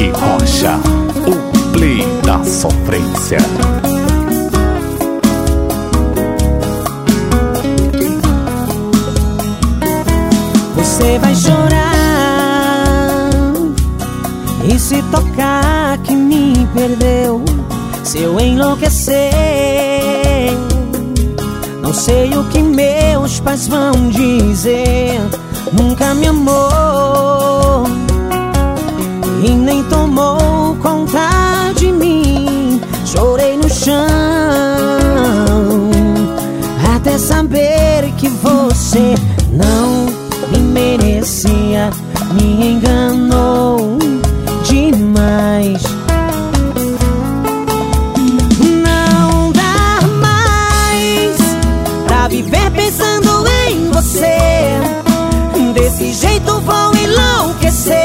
Rocha, o play da sofrência. Você vai chorar e se tocar que me perdeu. Se eu enlouquecer, não sei o que meus pais vão dizer. Nunca me amou chão até saber que você não me merecia, me enganou demais. Não dá mais pra viver pensando em você. Desse jeito vou enlouquecer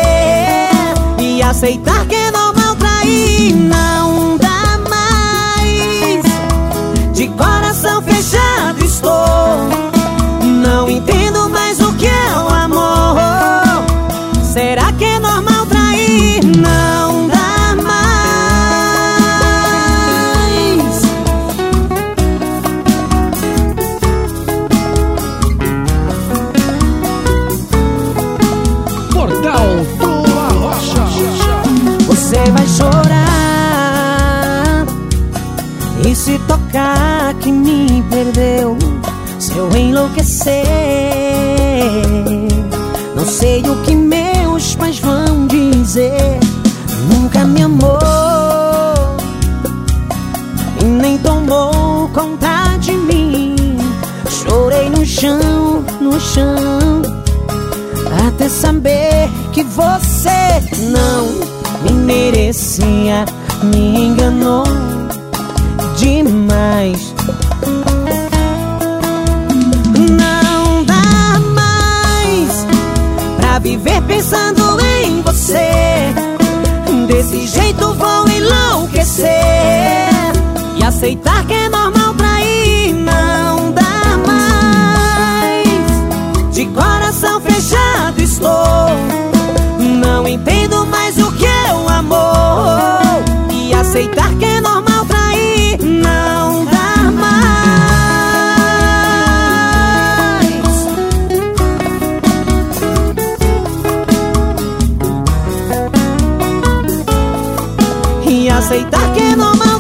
e aceitar que é normal trair. Será que é normal trair? Não dá mais. Portal do Arrocha. Você vai chorar e se tocar que me perdeu. Se eu enlouquecer, no chão. Até saber que você não me merecia, me enganou demais. Não dá mais pra viver pensando em você. Desse jeito vou enlouquecer e aceitar que é normal fechado estou. Não entendo mais o que é o amor. E aceitar que é normal trair. Não dá mais. E aceitar que é normal